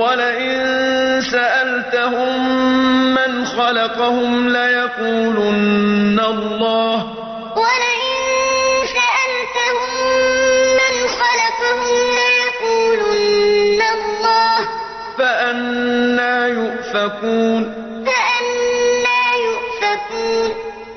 وَلَئِن سَأَلْتَهُم مَّنْ خَلَقَهُمْ لَيَقُولُنَّ اللَّهُ ۖ. وَلَئِن سَأَلْتَهُم مَّنْ خَلَقَهُمْ لَيَقُولُنَّ اللَّهُ ۖ. فأنا يُؤْفَكُونَ.